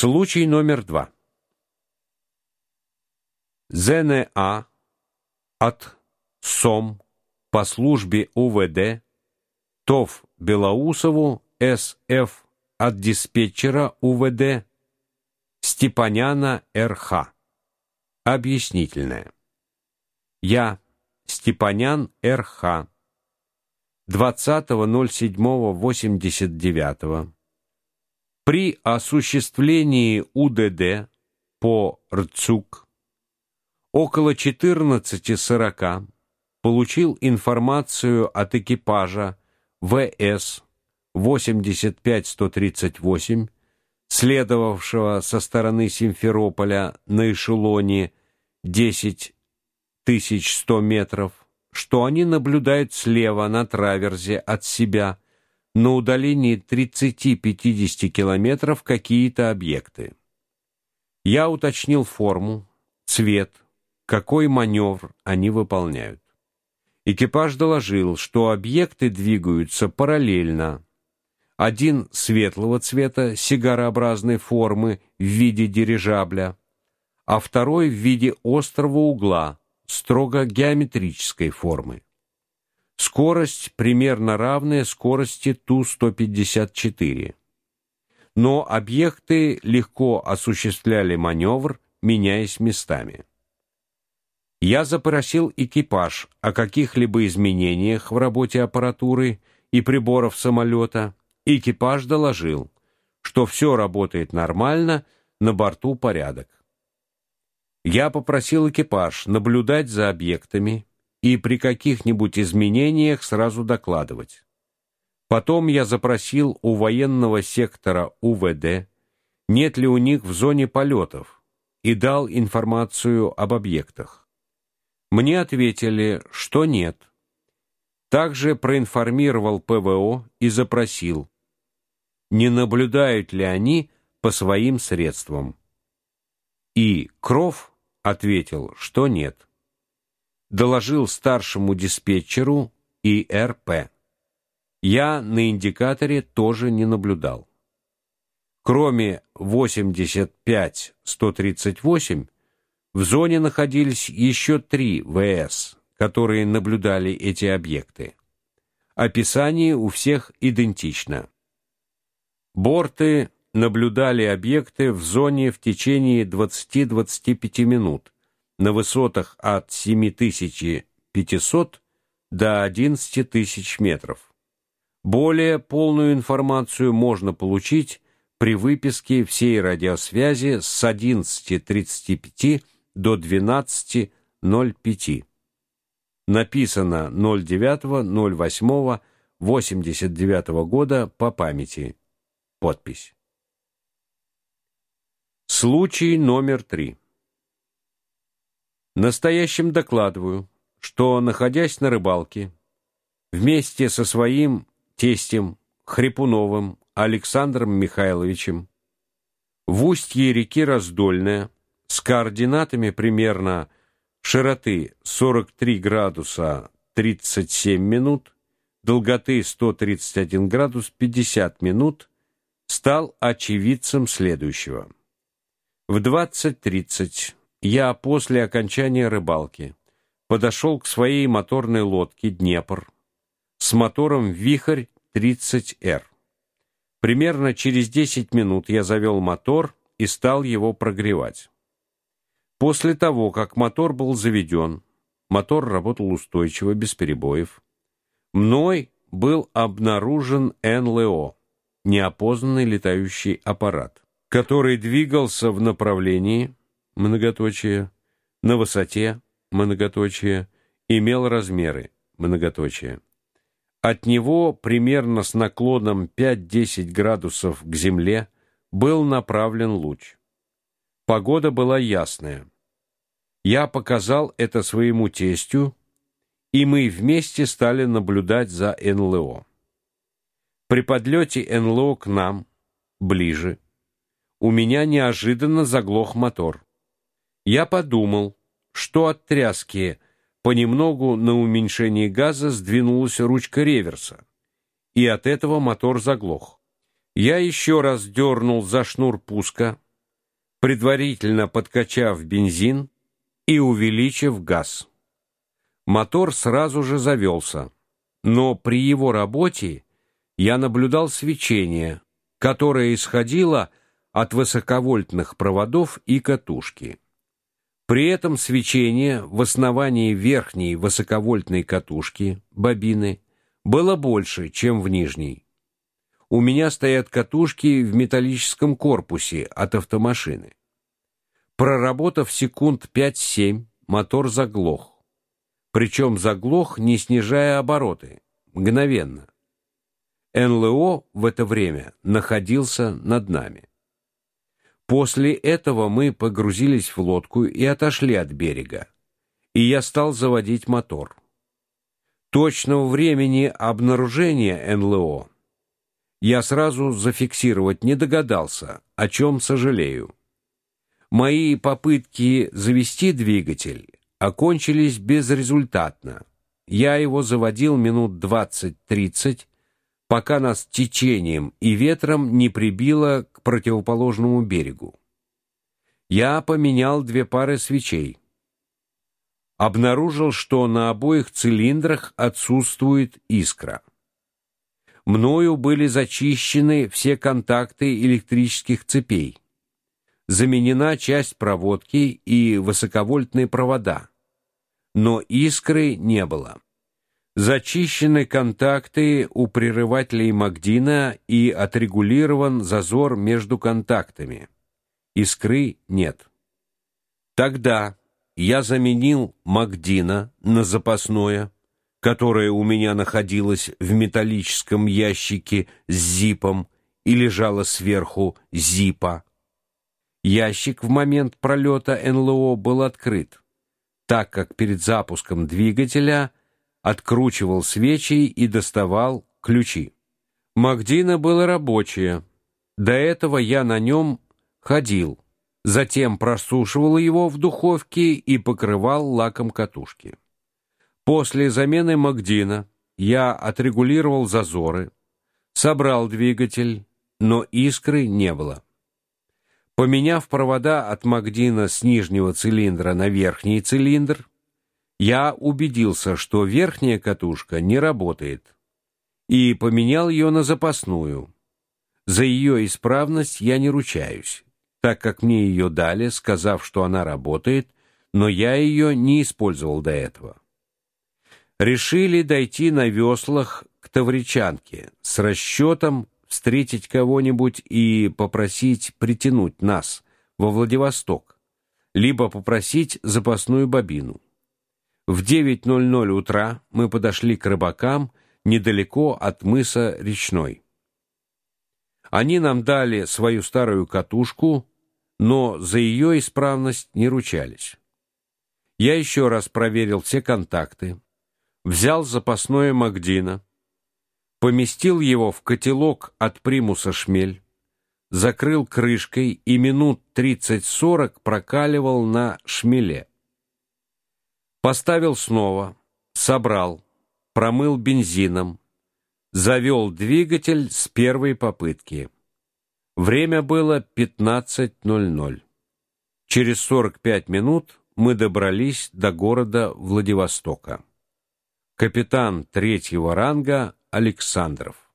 Случай номер два. ЗНА от СОМ по службе УВД ТОВ Белоусову СФ от диспетчера УВД Степаняна РХ. Объяснительное. Я, Степанян РХ, 20.07.89 при осуществлении УДД по РЦУК около 14:40 получил информацию от экипажа ВС 85138, следовавшего со стороны Симферополя на эшелоне 10100 метров, что они наблюдают слева на траверзе от себя на удалении 30-50 километров какие-то объекты. Я уточнил форму, цвет, какой маневр они выполняют. Экипаж доложил, что объекты двигаются параллельно. Один светлого цвета, сигарообразной формы в виде дирижабля, а второй в виде острого угла, строго геометрической формы. Скорость примерно равная скорости Ту-154. Но объекты легко осуществляли маневр, меняясь местами. Я запросил экипаж о каких-либо изменениях в работе аппаратуры и приборов самолета. Экипаж доложил, что все работает нормально, на борту порядок. Я попросил экипаж наблюдать за объектами, и при каких-нибудь изменениях сразу докладывать. Потом я запросил у военного сектора УВД, нет ли у них в зоне полетов, и дал информацию об объектах. Мне ответили, что нет. Также проинформировал ПВО и запросил, не наблюдают ли они по своим средствам. И Кров ответил, что нет доложил старшему диспетчеру и РП. Я на индикаторе тоже не наблюдал. Кроме 85-138 в зоне находились еще три ВС, которые наблюдали эти объекты. Описание у всех идентично. Борты наблюдали объекты в зоне в течение 20-25 минут на высотах от 7500 до 11000 метров. Более полную информацию можно получить при выписке всей радиосвязи с 11:35 до 12:05. Написано 09.08.89 года по памяти. Подпись. Случай номер три. Настоящим докладываю, что находясь на рыбалке вместе со своим тестем Хрипуновым Александром Михайловичем в устье реки Раздольная с координатами примерно широты 43 градуса 37 минут, долготы 131 градус 50 минут, стал очевидцем следующего. В 20:30 я после окончания рыбалки подошел к своей моторной лодке Днепр с мотором Вихрь 30Р. Примерно через 10 минут я завел мотор и стал его прогревать. После того, как мотор был заведен, мотор работал устойчиво, без перебоев. Мной был обнаружен НЛО, неопознанный летающий аппарат, который двигался в направлении многоточие, на высоте, многоточие, имел размеры, многоточие. От него примерно с наклоном 5-10 градусов к земле был направлен луч. Погода была ясная. Я показал это своему тестю, и мы вместе стали наблюдать за НЛО. При подлете НЛО к нам, ближе, у меня неожиданно заглох мотор. Я подумал, что от тряски понемногу на уменьшении газа сдвинулась ручка реверса, и от этого мотор заглох. Я еще раз дернул за шнур пуска, предварительно подкачав бензин и увеличив газ. Мотор сразу же завелся, но при его работе я наблюдал свечение, которое исходило от высоковольтных проводов и катушки. При этом свечение в основании верхней высоковольтной катушки бобины было больше, чем в нижней. У меня стоят катушки в металлическом корпусе от автомашины. Проработав секунд 5-7, мотор заглох. Причем заглох, не снижая обороты, мгновенно. НЛО в это время находился над нами. После этого мы погрузились в лодку и отошли от берега. И я стал заводить мотор. Точного времени обнаружения НЛО я сразу зафиксировать не догадался, о чем сожалею. Мои попытки завести двигатель окончились безрезультатно. Я его заводил минут 20-30, пока нас течением и ветром не прибило к противоположному берегу. Я поменял две пары свечей. Обнаружил, что на обоих цилиндрах отсутствует искра. Мною были зачищены все контакты электрических цепей. Заменена часть проводки и высоковольтные провода. Но искры не было. Зачищены контакты у прерывателей Магдина и отрегулирован зазор между контактами. Искры нет. Тогда я заменил Магдина на запасное, которое у меня находилось в металлическом ящике с зипом и лежало сверху зипа. Ящик в момент пролета НЛО был открыт, так как перед запуском двигателя откручивал свечи и доставал ключи. Магдина было рабочее. До этого я на нем ходил, затем просушивал его в духовке и покрывал лаком катушки. После замены Магдина я отрегулировал зазоры, собрал двигатель, но искры не было. Поменяв провода от Магдина с нижнего цилиндра на верхний цилиндр, я убедился, что верхняя катушка не работает, и поменял ее на запасную. За ее исправность я не ручаюсь, так как мне ее дали, сказав, что она работает, но я ее не использовал до этого. Решили дойти на веслах к Тавричанке с расчетом встретить кого-нибудь и попросить притянуть нас во Владивосток, либо попросить запасную бобину. В 9:00 утра мы подошли к рыбакам недалеко от мыса Речной. Они нам дали свою старую катушку, но за ее исправность не ручались. Я еще раз проверил все контакты, взял запасное Магдина, поместил его в котелок от примуса шмель, закрыл крышкой и минут 30-40 прокаливал на шмеле. Поставил снова, собрал, промыл бензином, завел двигатель с первой попытки. Время было 15:00. Через 45 минут мы добрались до города Владивостока. Капитан третьего ранга Александров